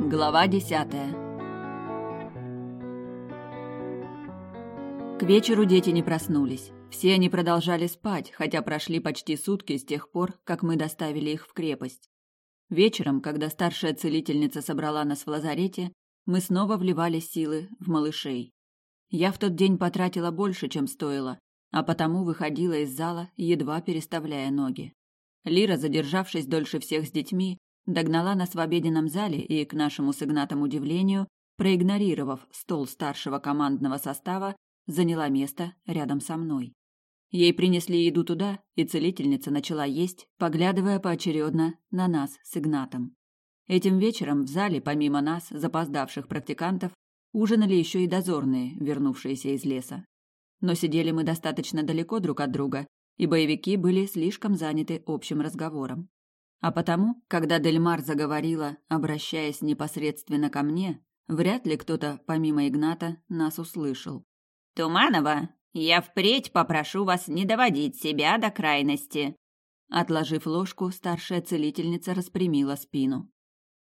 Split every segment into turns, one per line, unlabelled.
Глава десятая К вечеру дети не проснулись. Все они продолжали спать, хотя прошли почти сутки с тех пор, как мы доставили их в крепость. Вечером, когда старшая целительница собрала нас в лазарете, мы снова вливали силы в малышей. Я в тот день потратила больше, чем стоило, а потому выходила из зала, едва переставляя ноги. Лира, задержавшись дольше всех с детьми, догнала нас в обеденном зале и, к нашему с Игнатом удивлению, проигнорировав стол старшего командного состава, заняла место рядом со мной. Ей принесли еду туда, и целительница начала есть, поглядывая поочередно на нас с Игнатом. Этим вечером в зале, помимо нас, запоздавших практикантов, ужинали еще и дозорные, вернувшиеся из леса. Но сидели мы достаточно далеко друг от друга, и боевики были слишком заняты общим разговором. А потому, когда Дельмар заговорила, обращаясь непосредственно ко мне, вряд ли кто-то, помимо Игната, нас услышал.
«Туманова, я впредь попрошу вас не доводить себя до крайности».
Отложив ложку, старшая целительница распрямила спину.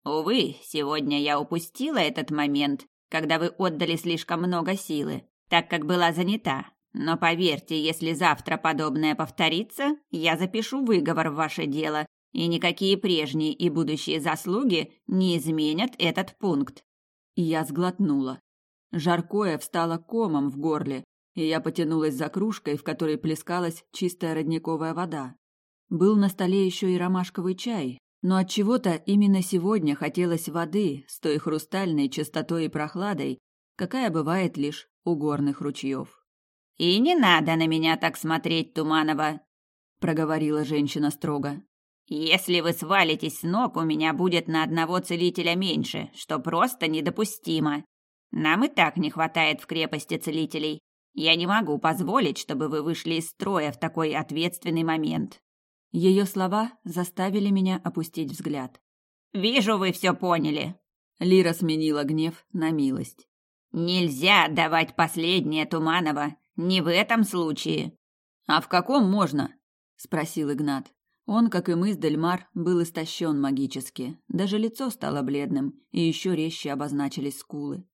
«Увы, сегодня я упустила этот момент, когда вы отдали слишком много силы, так как была занята. Но поверьте, если завтра подобное повторится, я запишу выговор в ваше дело, и никакие прежние и будущие заслуги не изменят этот пункт».
Я сглотнула. Жаркое встало комом в горле, и я потянулась за кружкой, в которой плескалась чистая родниковая вода. Был на столе еще и ромашковый чай, но от чего-то именно сегодня хотелось воды с той хрустальной чистотой и прохладой, какая бывает лишь у горных ручьев.
«И не надо на меня так смотреть, Туманова», — проговорила женщина строго. «Если вы свалитесь с ног, у меня будет на одного целителя меньше, что просто недопустимо. Нам и так не хватает в крепости целителей. Я не могу позволить, чтобы вы вышли из строя в такой ответственный момент.
Ее слова заставили меня опустить взгляд.
Вижу, вы все поняли.
Лира сменила гнев на милость.
Нельзя давать последнее Туманова, не в этом случае.
А в каком можно? спросил Игнат. Он, как и мы с Дельмар, был истощен магически. Даже лицо стало бледным, и еще резче обозначились скулы.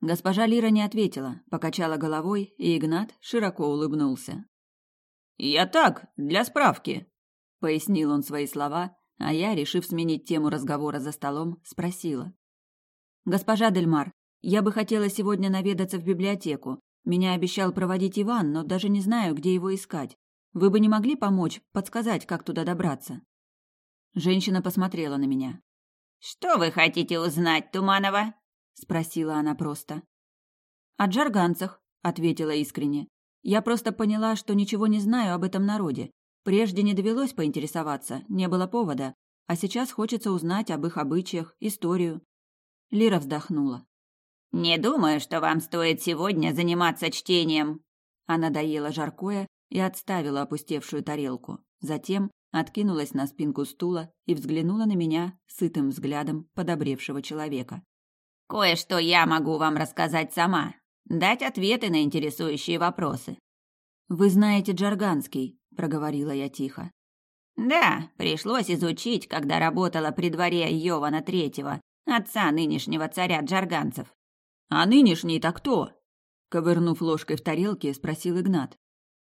Госпожа Лира не ответила, покачала головой, и Игнат широко улыбнулся.
«Я так, для справки», — пояснил он свои слова, а я, решив сменить тему разговора за столом, спросила.
«Госпожа Дельмар, я бы хотела сегодня наведаться в библиотеку. Меня обещал проводить Иван, но даже не знаю, где его искать. Вы бы не могли помочь, подсказать, как туда добраться?» Женщина посмотрела на меня.
«Что вы хотите узнать, Туманова?»
спросила она просто. О джарганцах, ответила искренне. Я просто поняла, что ничего не знаю об этом народе. Прежде не довелось поинтересоваться, не было повода, а сейчас хочется узнать об их обычаях, историю. Лира вздохнула.
Не думаю, что вам стоит сегодня заниматься чтением.
Она доела жаркое и отставила опустевшую тарелку. Затем откинулась на спинку стула и взглянула на меня сытым взглядом подобревшего человека.
Кое-что я могу вам рассказать сама, дать ответы на интересующие вопросы.
Вы знаете джарганский, проговорила я тихо.
Да, пришлось изучить, когда работала при дворе Йована Третьего, отца нынешнего царя джарганцев.
А нынешний-то кто? Ковырнув ложкой в тарелке, спросил Игнат.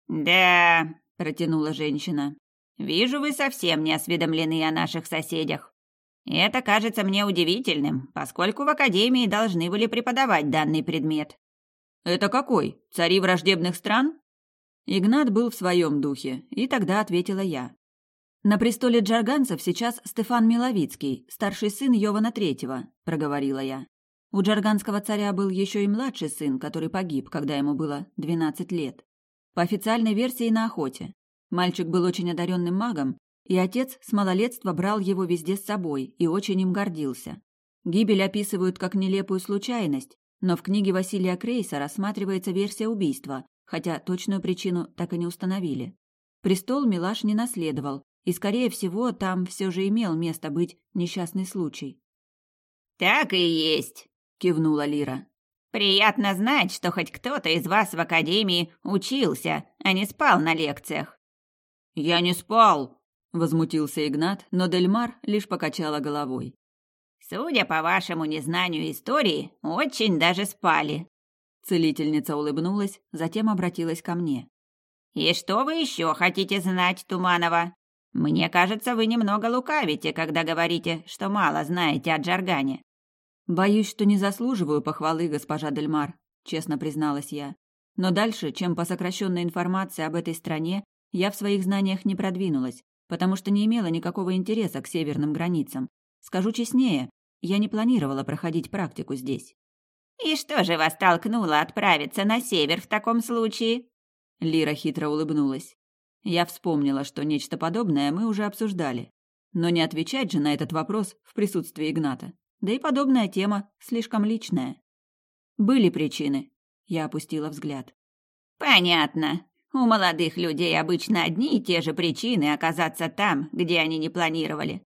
Да, протянула женщина. Вижу, вы совсем не осведомлены о наших соседях. Это кажется мне удивительным, поскольку в академии должны были преподавать данный предмет.
Это какой? Цари враждебных стран?
Игнат был в своем духе, и тогда ответила я. На престоле джарганцев сейчас Стефан Миловицкий, старший сын Йована Третьего, проговорила я. У джарганского царя был еще и младший сын, который погиб, когда ему было двенадцать лет. По официальной версии на охоте. Мальчик был очень одаренным магом, и отец с малолетства брал его везде с собой и очень им гордился. Гибель описывают как нелепую случайность, но в книге Василия Крейса рассматривается версия убийства, хотя точную причину так и не установили. Престол Милаш не наследовал, и, скорее всего, там все же имел место быть несчастный случай.
«Так и есть», — кивнула Лира. «Приятно знать, что хоть кто-то из вас в академии учился, а не спал на лекциях».
«Я не спал»,
возмутился Игнат, но Дельмар лишь покачала головой.
Судя по вашему незнанию истории, очень даже спали.
Целительница улыбнулась, затем обратилась ко мне.
И что вы еще хотите знать, Туманова? Мне кажется, вы немного лукавите, когда говорите, что мало знаете о Джаргане.
Боюсь, что не заслуживаю похвалы, госпожа Дельмар, честно призналась я. Но дальше, чем по сокращенной информации об этой стране, я в своих знаниях не продвинулась, потому что не имела никакого интереса к северным границам. Скажу честнее, я не планировала проходить практику здесь.
«И что же вас толкнуло отправиться на север в таком случае?»
Лира хитро улыбнулась. Я вспомнила, что нечто подобное мы уже обсуждали. Но не отвечать же на этот вопрос в присутствии Игната. Да и подобная тема слишком личная. Были причины. Я опустила взгляд.
Понятно. У молодых людей обычно одни и те же причины оказаться там, где они не планировали.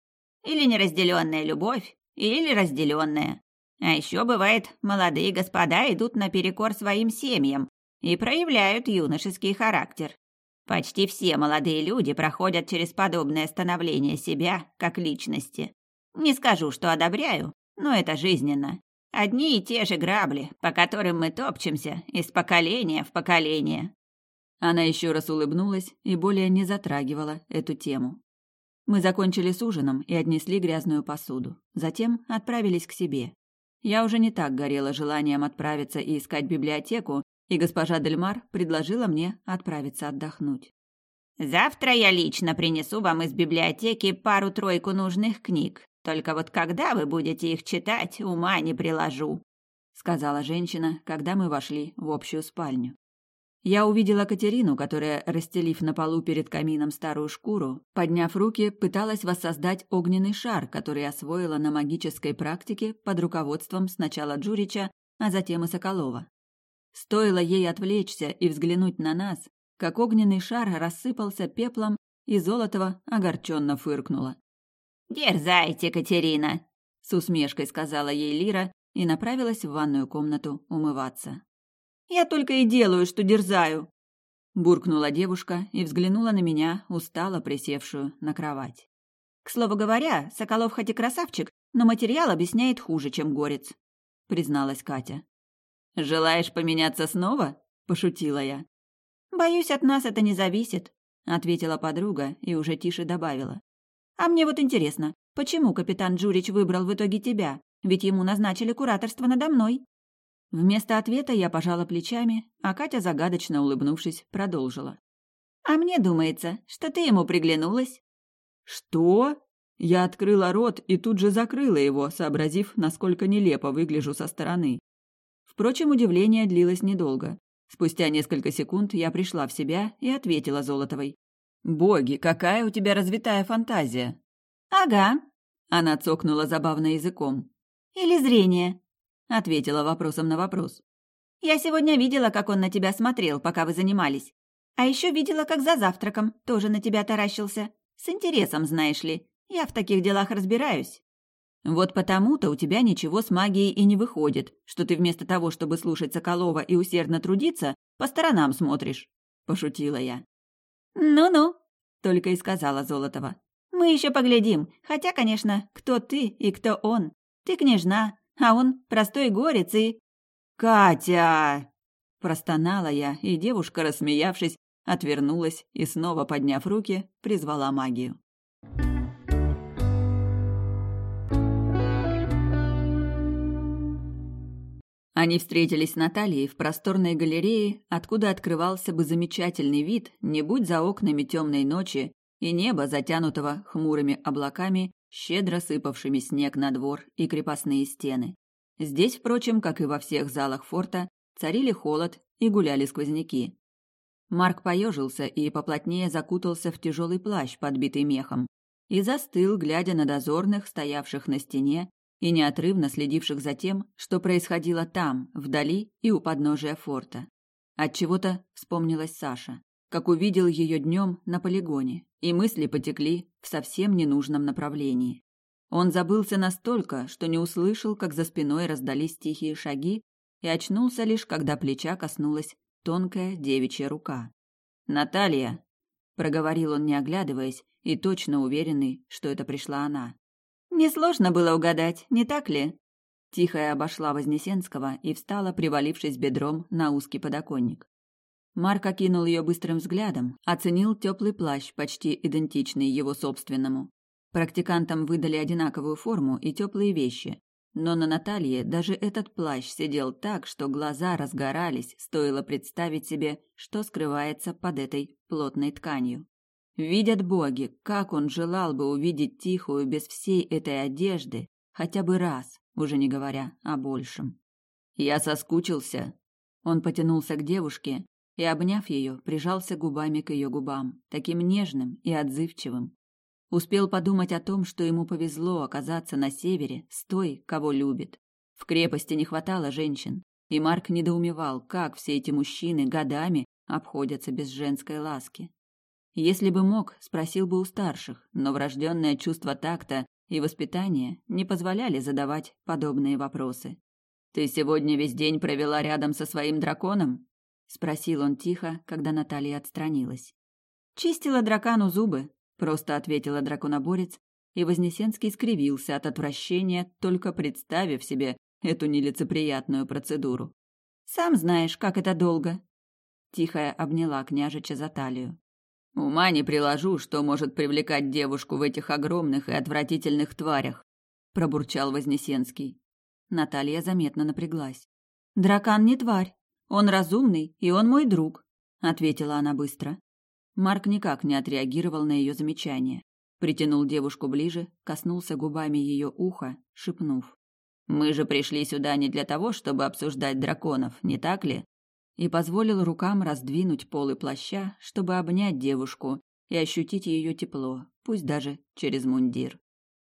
Или неразделенная любовь, или разделенная. А еще бывает, молодые господа идут наперекор своим семьям и проявляют юношеский характер. Почти все молодые люди проходят через подобное становление себя как личности. Не скажу, что одобряю, но это жизненно. Одни и те же грабли, по которым мы топчемся из поколения в поколение.
Она еще раз улыбнулась и более не затрагивала эту тему. Мы закончили с ужином и отнесли грязную посуду. Затем отправились к себе. Я уже не так горела желанием отправиться и искать библиотеку, и госпожа Дельмар предложила мне отправиться отдохнуть.
«Завтра я лично принесу вам из библиотеки пару-тройку нужных книг. Только вот когда вы будете их читать, ума не приложу», — сказала женщина, когда мы вошли в общую спальню.
Я увидела Катерину, которая, расстелив на полу перед камином старую шкуру, подняв руки, пыталась воссоздать огненный шар, который освоила на магической практике под руководством сначала Джурича, а затем и Соколова. Стоило ей отвлечься и взглянуть на нас, как огненный шар рассыпался пеплом, и Золотова огорченно фыркнула.
«Дерзайте, Катерина!» — с усмешкой сказала ей Лира и направилась в ванную комнату умываться.
Я только и делаю, что дерзаю.
Буркнула девушка и взглянула на меня, устало присевшую на кровать.
К слову говоря, Соколов хоть и красавчик, но материал объясняет хуже, чем горец, призналась Катя.
Желаешь поменяться снова? пошутила я.
Боюсь, от нас это не зависит, ответила подруга и уже тише добавила. А мне вот интересно, почему капитан Джурич выбрал в итоге тебя? Ведь ему назначили кураторство надо мной.
Вместо ответа я пожала плечами, а Катя, загадочно улыбнувшись, продолжила.
«А мне думается, что ты ему приглянулась».
«Что?» Я открыла рот и тут же закрыла его, сообразив, насколько нелепо выгляжу со стороны. Впрочем, удивление длилось недолго. Спустя несколько секунд я пришла в себя и ответила Золотовой. «Боги, какая у тебя развитая фантазия!»
«Ага», —
она цокнула забавно языком.
«Или зрение
ответила вопросом на вопрос.
Я сегодня видела, как он на тебя смотрел, пока вы занимались. А еще видела, как за завтраком тоже на тебя таращился. С интересом, знаешь ли. Я в таких делах разбираюсь.
Вот потому-то у тебя ничего с магией и не выходит, что ты вместо того, чтобы слушать Соколова и усердно трудиться, по сторонам смотришь, пошутила я.
Ну-ну,
только и сказала Золотова.
Мы еще поглядим, хотя, конечно, кто ты и кто он. Ты княжна, а он простой горец и...
«Катя!» – простонала я, и девушка, рассмеявшись, отвернулась и, снова подняв руки, призвала магию. Они встретились с Натальей в просторной галерее, откуда открывался бы замечательный вид, не будь за окнами темной ночи и небо, затянутого хмурыми облаками щедро сыпавшими снег на двор и крепостные стены. Здесь, впрочем, как и во всех залах форта, царили холод и гуляли сквозняки. Марк поежился и поплотнее закутался в тяжелый плащ, подбитый мехом, и застыл, глядя на дозорных, стоявших на стене и неотрывно следивших за тем, что происходило там, вдали и у подножия форта. От чего-то вспомнилась Саша, как увидел ее днем на полигоне, и мысли потекли в совсем ненужном направлении. Он забылся настолько, что не услышал, как за спиной раздались тихие шаги, и очнулся лишь, когда плеча коснулась тонкая девичья рука. «Наталья!» – проговорил он, не оглядываясь, и точно уверенный, что это пришла она.
Несложно было угадать, не так ли? Тихая обошла Вознесенского и встала, привалившись бедром на узкий подоконник. Марк окинул ее быстрым взглядом, оценил теплый плащ, почти идентичный его собственному. Практикантам выдали одинаковую форму и теплые вещи, но на Наталье даже этот плащ сидел так, что глаза разгорались, стоило представить себе, что скрывается под этой плотной тканью. Видят боги, как он желал бы увидеть Тихую без всей этой одежды хотя бы раз, уже не говоря о большем. Я соскучился. Он потянулся к девушке и, обняв ее, прижался губами к ее губам, таким нежным и отзывчивым, Успел подумать о том, что ему повезло оказаться на севере с той, кого любит. В крепости не хватало женщин, и Марк недоумевал, как все эти мужчины годами обходятся без женской ласки. Если бы мог, спросил бы у старших, но врожденное чувство такта и воспитания не позволяли задавать подобные вопросы. «Ты сегодня весь день провела рядом со своим драконом?» — спросил он тихо, когда Наталья отстранилась. «Чистила дракону зубы», просто ответила драконоборец, и Вознесенский скривился от отвращения, только представив себе эту нелицеприятную процедуру. Сам знаешь, как это долго. Тихая обняла княжича за талию. Ума не приложу, что может привлекать девушку в этих огромных и отвратительных тварях, пробурчал Вознесенский. Наталья заметно напряглась. Дракан не тварь, он разумный, и он мой друг, ответила она быстро. Марк никак не отреагировал на ее замечание. Притянул девушку ближе, коснулся губами ее уха, шепнув. «Мы же пришли сюда не для того, чтобы обсуждать драконов, не так ли?» И позволил рукам раздвинуть полы плаща, чтобы обнять девушку и ощутить ее тепло, пусть даже через мундир.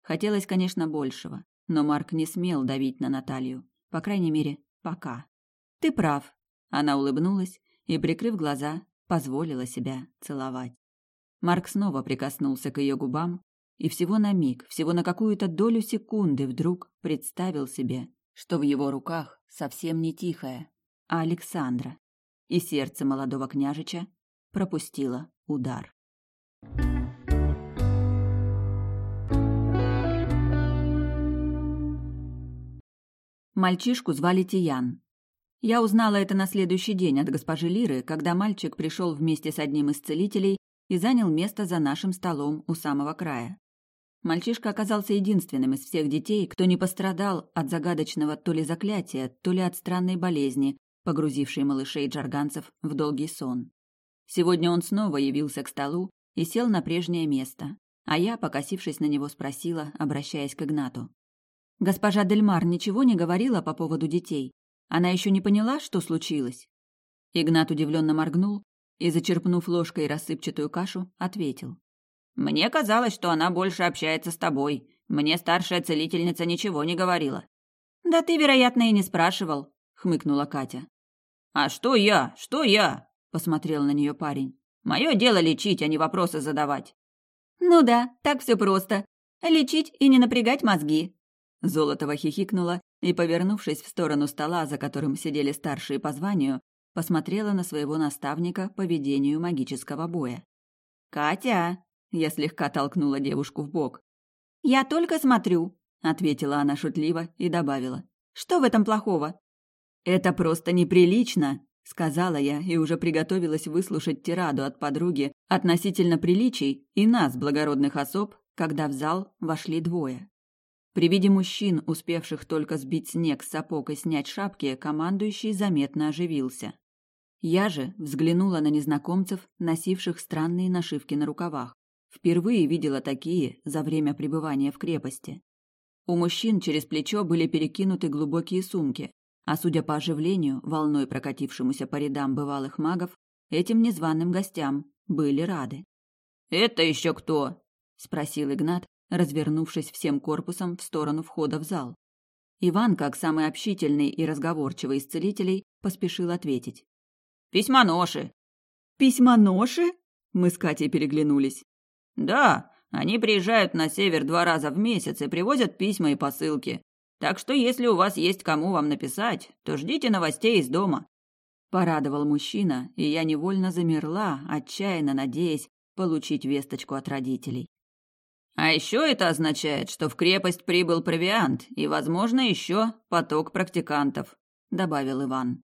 Хотелось, конечно, большего, но Марк не смел давить на Наталью, по крайней мере, пока. «Ты прав», — она улыбнулась и, прикрыв глаза, позволила себя целовать. Марк снова прикоснулся к ее губам и всего на миг, всего на какую-то долю секунды вдруг представил себе, что в его руках совсем не тихая, а Александра, и сердце молодого княжича пропустило удар. Мальчишку звали Тиян. Я узнала это на следующий день от госпожи Лиры, когда мальчик пришел вместе с одним из целителей и занял место за нашим столом у самого края. Мальчишка оказался единственным из всех детей, кто не пострадал от загадочного то ли заклятия, то ли от странной болезни, погрузившей малышей джарганцев в долгий сон. Сегодня он снова явился к столу и сел на прежнее место, а я, покосившись на него, спросила, обращаясь к Игнату. «Госпожа Дельмар ничего не говорила по поводу детей? Она еще не поняла, что случилось. Игнат удивленно моргнул и, зачерпнув ложкой рассыпчатую кашу, ответил. «Мне казалось, что она больше общается с тобой. Мне старшая целительница ничего не говорила». «Да ты, вероятно, и не спрашивал», — хмыкнула Катя. «А что я? Что я?» — посмотрел на нее парень. «Мое дело лечить, а не вопросы задавать». «Ну да, так все просто. Лечить и не напрягать мозги». Золотова хихикнула и, повернувшись в сторону стола, за которым сидели старшие по званию, посмотрела на своего наставника по ведению магического боя. «Катя!» – я слегка толкнула девушку в бок. «Я только смотрю», – ответила она шутливо и добавила. «Что в этом плохого?» «Это просто неприлично», – сказала я и уже приготовилась выслушать тираду от подруги относительно приличий и нас, благородных особ, когда в зал вошли двое. При виде мужчин, успевших только сбить снег с сапог и снять шапки, командующий заметно оживился. Я же взглянула на незнакомцев, носивших странные нашивки на рукавах. Впервые видела такие за время пребывания в крепости. У мужчин через плечо были перекинуты глубокие сумки, а судя по оживлению, волной прокатившемуся по рядам бывалых магов, этим незваным гостям были рады. «Это еще кто?» – спросил Игнат, развернувшись всем корпусом в сторону входа в зал. Иван, как самый общительный и разговорчивый из целителей, поспешил ответить. «Письмоноши!» «Письмоноши?» Мы с Катей переглянулись. «Да, они приезжают на север два раза в месяц и привозят письма и посылки. Так что если у вас есть кому вам написать, то ждите новостей из дома». Порадовал мужчина, и я невольно замерла, отчаянно надеясь получить весточку от родителей.
А еще это означает, что в крепость прибыл провиант и, возможно, еще поток практикантов, добавил Иван.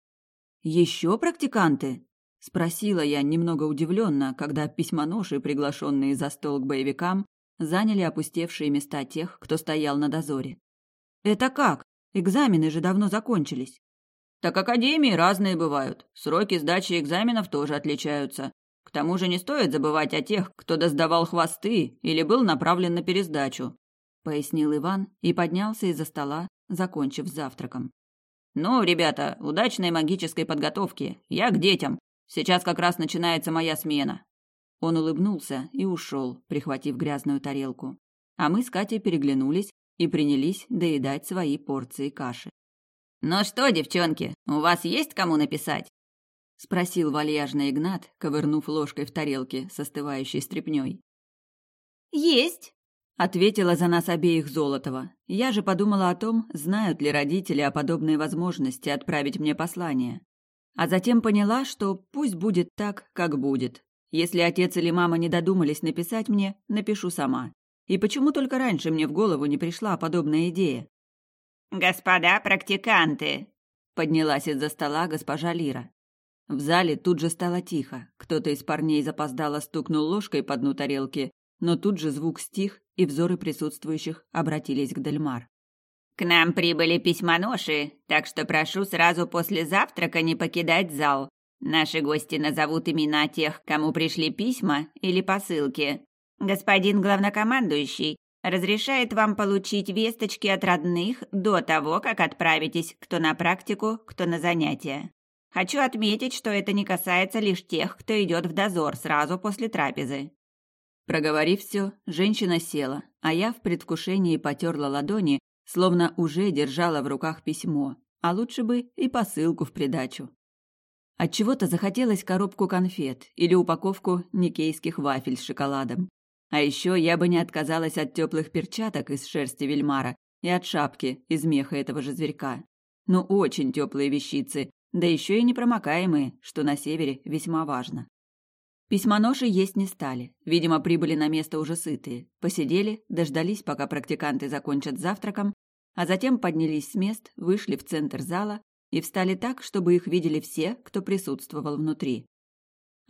Еще практиканты? спросила я немного удивленно, когда письмоноши, приглашенные за стол к боевикам, заняли опустевшие места тех, кто стоял на дозоре. Это как? Экзамены же давно закончились. Так академии разные бывают. Сроки сдачи экзаменов тоже отличаются. К тому же не стоит забывать о тех, кто доздавал хвосты или был направлен на пересдачу, пояснил Иван и поднялся из-за стола, закончив завтраком. Ну, ребята, удачной магической подготовки. Я к детям. Сейчас как раз начинается моя смена. Он улыбнулся и ушел, прихватив грязную тарелку. А мы с Катей переглянулись и принялись доедать свои порции каши. «Ну что, девчонки, у вас есть кому написать?» — спросил вальяжный Игнат, ковырнув ложкой в тарелке с остывающей стряпнёй.
«Есть!»
— ответила за нас обеих Золотова. Я же подумала о том, знают ли родители о подобной возможности отправить мне послание. А затем поняла, что пусть будет так, как будет. Если отец или мама не додумались написать мне, напишу сама. И почему только раньше мне в голову не пришла подобная идея?
«Господа практиканты!» — поднялась из-за стола госпожа Лира.
В зале тут же стало тихо. Кто-то из парней запоздало стукнул ложкой по дну тарелки, но тут же звук стих, и взоры присутствующих обратились к Дельмар.
«К нам прибыли письмоноши, так что прошу сразу после завтрака не покидать зал. Наши гости назовут имена тех, кому пришли письма или посылки. Господин главнокомандующий, разрешает вам получить весточки от родных до того, как отправитесь кто на практику, кто на занятия. Хочу отметить, что это не касается лишь тех, кто идет в дозор сразу после трапезы.
Проговорив все, женщина села, а я в предвкушении потерла ладони, словно уже держала в руках письмо, а лучше бы и посылку в придачу. От чего-то захотелось коробку конфет или упаковку никейских вафель с шоколадом. А еще я бы не отказалась от теплых перчаток из шерсти вельмара и от шапки из меха этого же зверька. Ну, очень теплые вещицы, да еще и непромокаемые, что на севере весьма важно. Письмоноши есть не стали, видимо, прибыли на место уже сытые, посидели, дождались, пока практиканты закончат завтраком, а затем поднялись с мест, вышли в центр зала и встали так, чтобы их видели все, кто присутствовал внутри.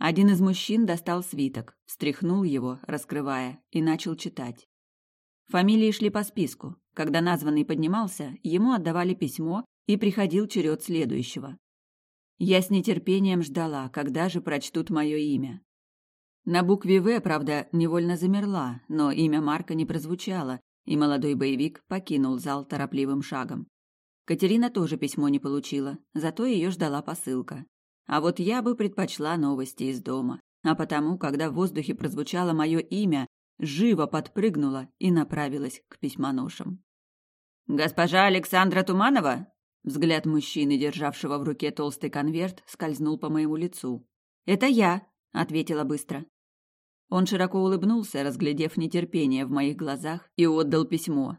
Один из мужчин достал свиток, встряхнул его, раскрывая, и начал читать. Фамилии шли по списку. Когда названный поднимался, ему отдавали письмо, и приходил черед следующего. Я с нетерпением ждала, когда же прочтут мое имя. На букве «В», правда, невольно замерла, но имя Марка не прозвучало, и молодой боевик покинул зал торопливым шагом. Катерина тоже письмо не получила, зато ее ждала посылка. А вот я бы предпочла новости из дома. А потому, когда в воздухе прозвучало мое имя, живо подпрыгнула и направилась к письмоношам. «Госпожа Александра Туманова?» Взгляд мужчины, державшего в руке толстый конверт, скользнул по моему лицу. «Это я», — ответила быстро. Он широко улыбнулся, разглядев нетерпение в моих глазах, и отдал письмо.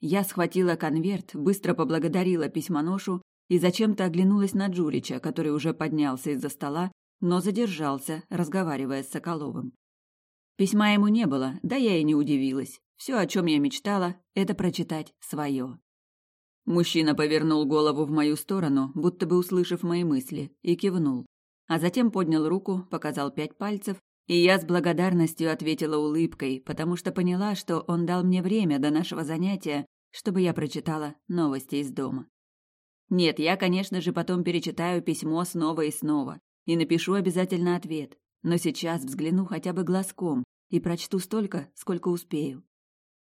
Я схватила конверт, быстро поблагодарила письмоношу и зачем-то оглянулась на Джурича, который уже поднялся из-за стола, но задержался, разговаривая с Соколовым. Письма ему не было, да я и не удивилась. Все, о чем я мечтала, это прочитать свое. Мужчина повернул голову в мою сторону, будто бы услышав мои мысли, и кивнул. А затем поднял руку, показал пять пальцев, и я с благодарностью ответила улыбкой, потому что поняла, что он дал мне время до нашего занятия, чтобы я прочитала новости из дома. Нет, я, конечно же, потом перечитаю письмо снова и снова и напишу обязательно ответ, но сейчас взгляну хотя бы глазком и прочту столько, сколько успею.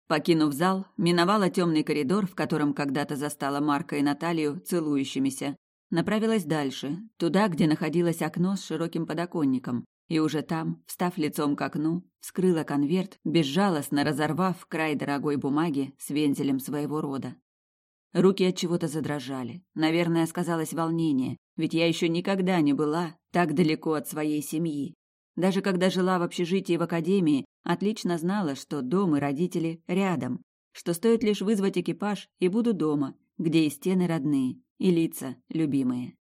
Покинув зал, миновала темный коридор, в котором когда-то застала Марка и Наталью целующимися, направилась дальше, туда, где находилось окно с широким подоконником, и уже там, встав лицом к окну, вскрыла конверт, безжалостно разорвав край дорогой бумаги с вензелем своего рода. Руки от чего-то задрожали. Наверное, сказалось волнение, ведь я еще никогда не была так далеко от своей семьи. Даже когда жила в общежитии в академии, отлично знала, что дом и родители рядом, что стоит лишь вызвать экипаж и буду дома, где и стены родные, и лица любимые.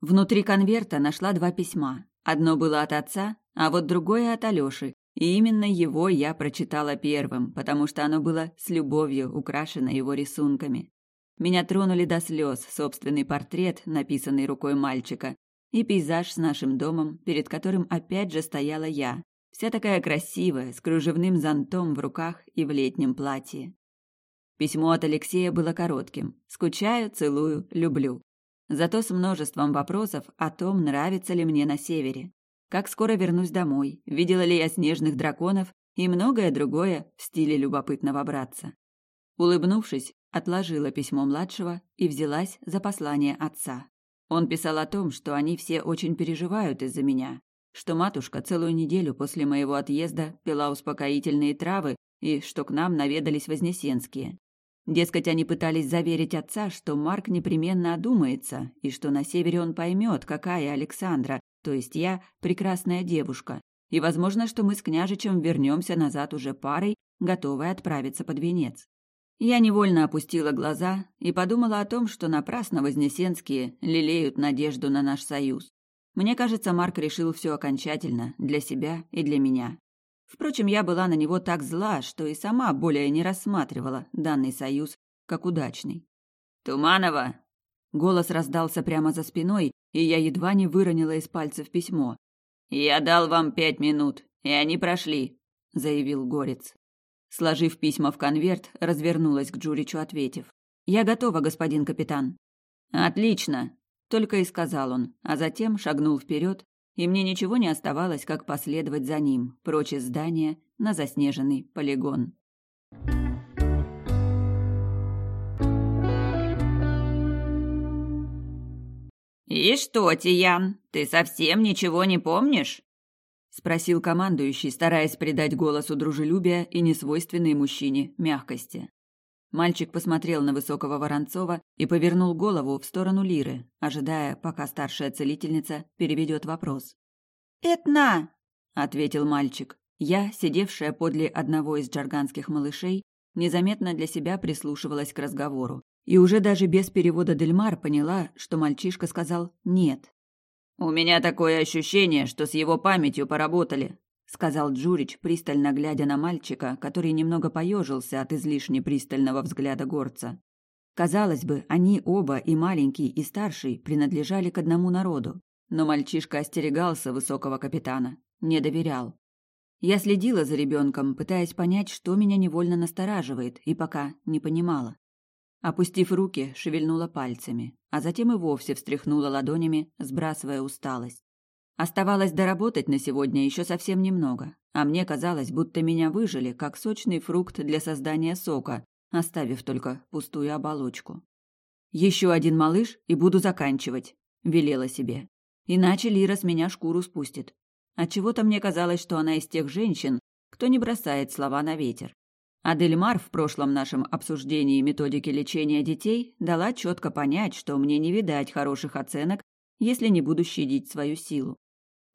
Внутри конверта нашла два письма. Одно было от отца, а вот другое от Алёши, И именно его я прочитала первым, потому что оно было с любовью украшено его рисунками. Меня тронули до слез собственный портрет, написанный рукой мальчика, и пейзаж с нашим домом, перед которым опять же стояла я, вся такая красивая, с кружевным зонтом в руках и в летнем платье. Письмо от Алексея было коротким. «Скучаю, целую, люблю». Зато с множеством вопросов о том, нравится ли мне на севере. Как скоро вернусь домой, видела ли я снежных драконов и многое другое в стиле любопытного братца. Улыбнувшись, отложила письмо младшего и взялась за послание отца. Он писал о том, что они все очень переживают из-за меня, что матушка целую неделю после моего отъезда пила успокоительные травы и что к нам наведались вознесенские. Дескать, они пытались заверить отца, что Марк непременно одумается и что на севере он поймет, какая Александра, то есть я, прекрасная девушка, и возможно, что мы с княжичем вернемся назад уже парой, готовой отправиться под венец. Я невольно опустила глаза и подумала о том, что напрасно Вознесенские лелеют надежду на наш союз. Мне кажется, Марк решил все окончательно, для себя и для меня. Впрочем, я была на него так зла, что и сама более не рассматривала данный союз как удачный. «Туманова!» Голос раздался прямо за спиной, и я едва не выронила из пальцев письмо. «Я дал вам пять минут, и они прошли», — заявил Горец. Сложив письма в конверт, развернулась к Джуричу, ответив. «Я готова, господин капитан». «Отлично!» — только и сказал он, а затем шагнул вперед, и мне ничего не оставалось, как последовать за ним, прочь из здания, на заснеженный полигон.
«И что, Тиян, ты совсем ничего не помнишь?»
— спросил командующий, стараясь придать голосу дружелюбия и несвойственной мужчине мягкости. Мальчик посмотрел на высокого Воронцова и повернул голову в сторону Лиры, ожидая, пока старшая целительница переведет вопрос.
«Этна!»
— ответил мальчик. Я, сидевшая подле одного из джарганских малышей, незаметно для себя прислушивалась к разговору. И уже даже без перевода Дельмар поняла, что мальчишка сказал «нет».
«У меня такое ощущение, что с его памятью поработали»,
сказал Джурич, пристально глядя на мальчика, который немного поежился от излишне пристального взгляда горца. Казалось бы, они оба, и маленький, и старший, принадлежали к одному народу. Но мальчишка остерегался высокого капитана, не доверял. Я следила за ребенком, пытаясь понять, что меня невольно настораживает, и пока не понимала. Опустив руки, шевельнула пальцами, а затем и вовсе встряхнула ладонями, сбрасывая усталость. Оставалось доработать на сегодня еще совсем немного, а мне казалось, будто меня выжили, как сочный фрукт для создания сока, оставив только пустую оболочку. «Еще один малыш, и буду заканчивать», — велела себе. «Иначе Лира с меня шкуру спустит. Отчего-то мне казалось, что она из тех женщин, кто не бросает слова на ветер. Адельмар в прошлом нашем обсуждении методики лечения детей дала четко понять, что мне не видать хороших оценок, если не буду щадить свою силу.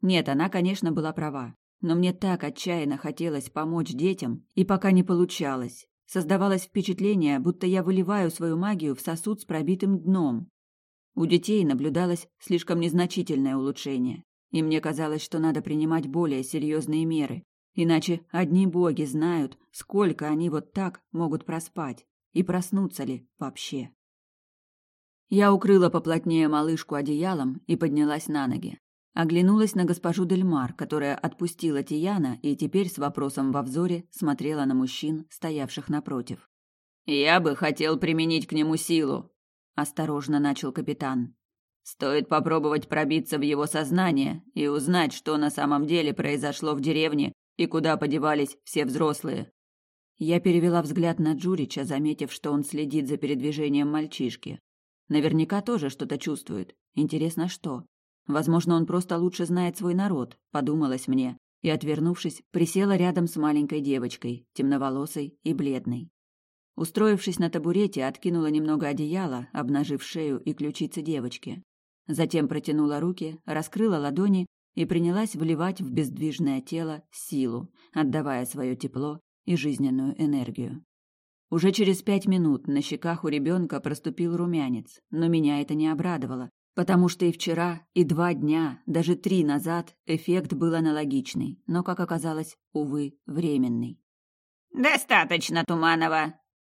Нет, она, конечно, была права, но мне так отчаянно хотелось помочь детям, и пока не получалось. Создавалось впечатление, будто я выливаю свою магию в сосуд с пробитым дном. У детей наблюдалось слишком незначительное улучшение, и мне казалось, что надо принимать более серьезные меры, Иначе одни боги знают, сколько они вот так могут проспать. И проснуться ли вообще? Я укрыла поплотнее малышку одеялом и поднялась на ноги. Оглянулась на госпожу Дельмар, которая отпустила Тияна и теперь с вопросом во взоре смотрела на мужчин, стоявших напротив.
«Я бы хотел применить к нему силу», — осторожно начал капитан. «Стоит попробовать пробиться в его сознание и узнать, что на самом деле произошло в деревне и куда подевались все взрослые?
Я перевела взгляд на Джурича, заметив, что он следит за передвижением мальчишки. Наверняка тоже что-то чувствует. Интересно, что? Возможно, он просто лучше знает свой народ, подумалось мне, и, отвернувшись, присела рядом с маленькой девочкой, темноволосой и бледной. Устроившись на табурете, откинула немного одеяла, обнажив шею и ключицы девочки. Затем протянула руки, раскрыла ладони и принялась вливать в бездвижное тело силу, отдавая свое тепло и жизненную энергию. Уже через пять минут на щеках у ребенка проступил румянец, но меня это не обрадовало, Потому что и вчера, и два дня, даже три назад эффект был аналогичный, но, как оказалось, увы, временный.
«Достаточно, Туманова!»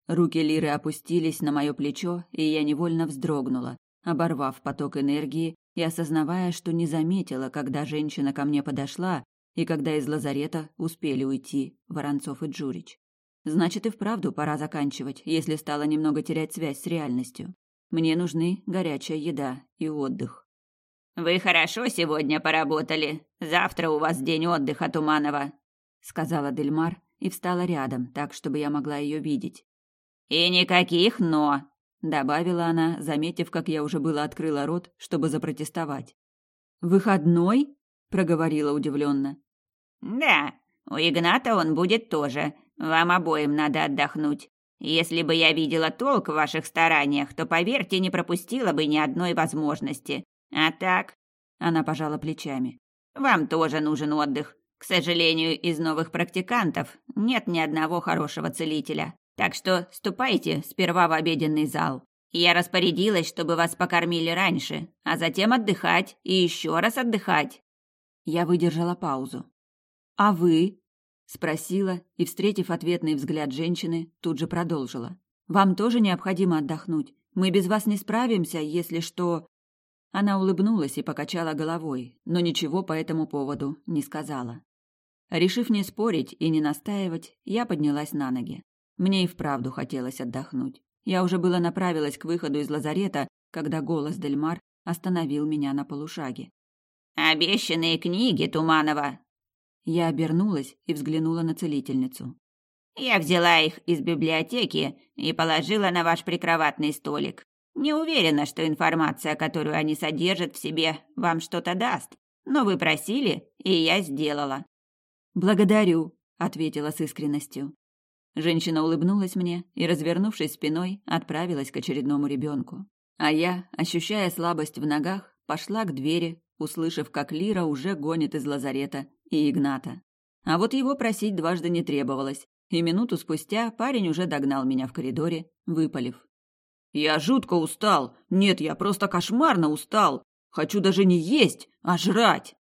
Руки Лиры опустились на мое плечо, и я невольно вздрогнула, оборвав поток энергии и осознавая, что не заметила, когда женщина ко мне подошла и когда из лазарета успели уйти Воронцов и Джурич. Значит, и вправду пора заканчивать, если стала немного терять связь с реальностью. Мне нужны горячая еда и отдых.
«Вы хорошо сегодня поработали. Завтра у вас день отдыха, Туманова», — сказала Дельмар и встала рядом, так, чтобы я могла ее видеть. «И никаких «но», — добавила она, заметив, как я уже было открыла рот, чтобы запротестовать.
«Выходной?» — проговорила удивленно.
«Да, у Игната он будет тоже. Вам обоим надо отдохнуть. Если бы я видела толк в ваших стараниях, то, поверьте, не пропустила бы ни одной возможности. А так...» Она пожала плечами. «Вам тоже нужен отдых. К сожалению, из новых практикантов нет ни одного хорошего целителя. Так что ступайте сперва в обеденный зал. Я распорядилась, чтобы вас покормили раньше, а затем отдыхать и еще раз отдыхать».
Я выдержала паузу. «А вы?» — спросила и, встретив ответный взгляд женщины, тут же продолжила. «Вам тоже необходимо отдохнуть. Мы без вас не справимся, если что...» Она улыбнулась и покачала головой, но ничего по этому поводу не сказала. Решив не спорить и не настаивать, я поднялась на ноги. Мне и вправду хотелось отдохнуть. Я уже было направилась к выходу из лазарета, когда голос Дельмар остановил меня на полушаге.
«Обещанные книги, Туманова!»
Я обернулась и взглянула на целительницу.
«Я взяла их из библиотеки и положила на ваш прикроватный столик. Не уверена, что информация, которую они содержат в себе, вам что-то даст. Но вы просили, и я сделала».
«Благодарю», — ответила с искренностью. Женщина улыбнулась мне и, развернувшись спиной, отправилась к очередному ребенку. А я, ощущая слабость в ногах, пошла к двери, услышав, как Лира уже гонит из лазарета и Игната. А вот его просить дважды не требовалось, и минуту спустя парень уже догнал меня в коридоре, выпалив. «Я жутко устал! Нет, я просто кошмарно устал! Хочу даже не есть, а жрать!»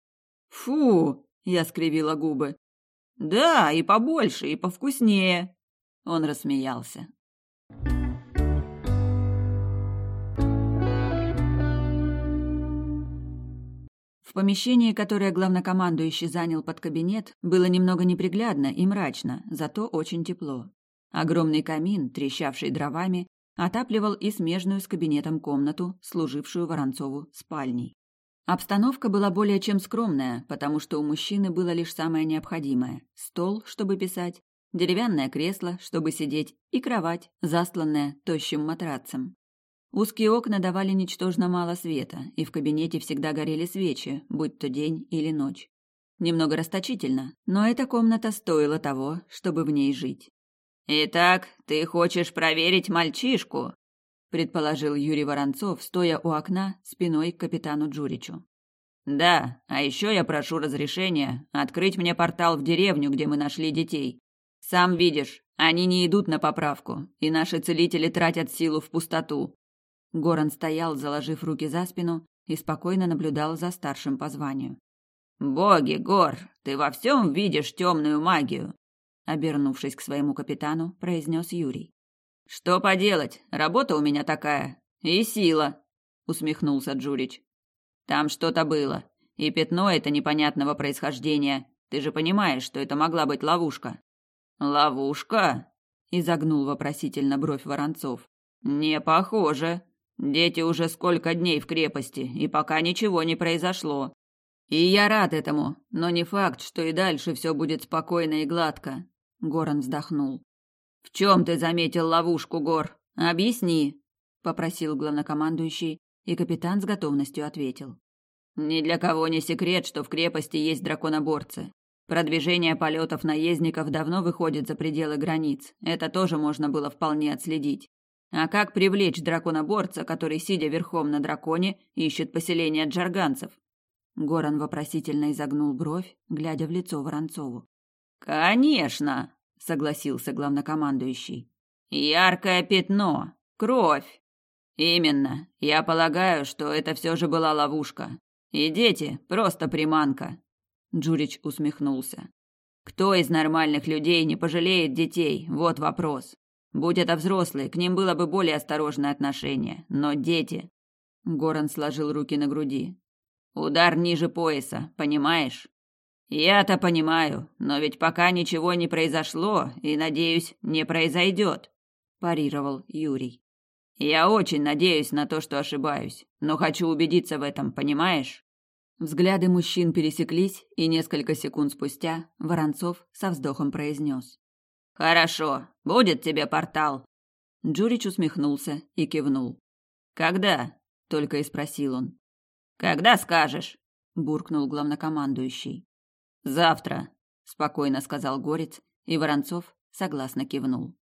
«Фу!» — я скривила губы. «Да, и побольше, и повкуснее!» Он рассмеялся. В помещении, которое главнокомандующий занял под кабинет, было немного неприглядно и мрачно, зато очень тепло. Огромный камин, трещавший дровами, отапливал и смежную с кабинетом комнату, служившую Воронцову спальней. Обстановка была более чем скромная, потому что у мужчины было лишь самое необходимое – стол, чтобы писать, деревянное кресло, чтобы сидеть, и кровать, засланная тощим матрацем. Узкие окна давали ничтожно мало света, и в кабинете всегда горели свечи, будь то день или ночь. Немного расточительно, но эта комната стоила того, чтобы в ней жить. «Итак, ты хочешь проверить мальчишку?» предположил Юрий Воронцов, стоя у окна спиной к капитану Джуричу. «Да, а еще я прошу разрешения открыть мне портал в деревню, где мы нашли детей. Сам видишь, они не идут на поправку, и наши целители тратят силу в пустоту. Горан стоял, заложив руки за спину, и спокойно наблюдал за старшим по званию. «Боги, Гор, ты во всем видишь темную магию!» Обернувшись к своему капитану, произнес Юрий. «Что поделать, работа у меня такая. И сила!» усмехнулся Джурич. «Там что-то было, и пятно это непонятного происхождения. Ты же понимаешь, что это могла быть ловушка». «Ловушка?» изогнул вопросительно бровь Воронцов. «Не похоже. Дети уже сколько дней в крепости, и пока ничего не произошло. И я рад этому, но не факт, что и дальше все будет спокойно и гладко. Горан вздохнул. В чем ты заметил ловушку, Гор? Объясни, попросил главнокомандующий, и капитан с готовностью ответил. Ни для кого не секрет, что в крепости есть драконоборцы. Продвижение полетов наездников давно выходит за пределы границ. Это тоже можно было вполне отследить. А как привлечь драконоборца, который, сидя верхом на драконе, ищет поселение джарганцев? Горан вопросительно изогнул бровь, глядя в лицо Воронцову. «Конечно!» — согласился главнокомандующий. «Яркое пятно! Кровь!» Именно. Я полагаю, что это все же была ловушка. И дети просто приманка. Джурич усмехнулся. Кто из нормальных людей не пожалеет детей? Вот вопрос. Будь это взрослые, к ним было бы более осторожное отношение, но дети. Горан сложил руки на груди. Удар ниже пояса, понимаешь? Я-то понимаю, но ведь пока ничего не произошло и, надеюсь, не произойдет, парировал Юрий. Я очень надеюсь на то, что ошибаюсь, но хочу убедиться в этом, понимаешь? Взгляды мужчин пересеклись, и несколько секунд спустя Воронцов со вздохом произнес. «Хорошо, будет тебе портал». Джурич усмехнулся и кивнул. «Когда?» — только и спросил он. «Когда скажешь?» — буркнул главнокомандующий. «Завтра», — спокойно сказал Горец, и Воронцов согласно кивнул.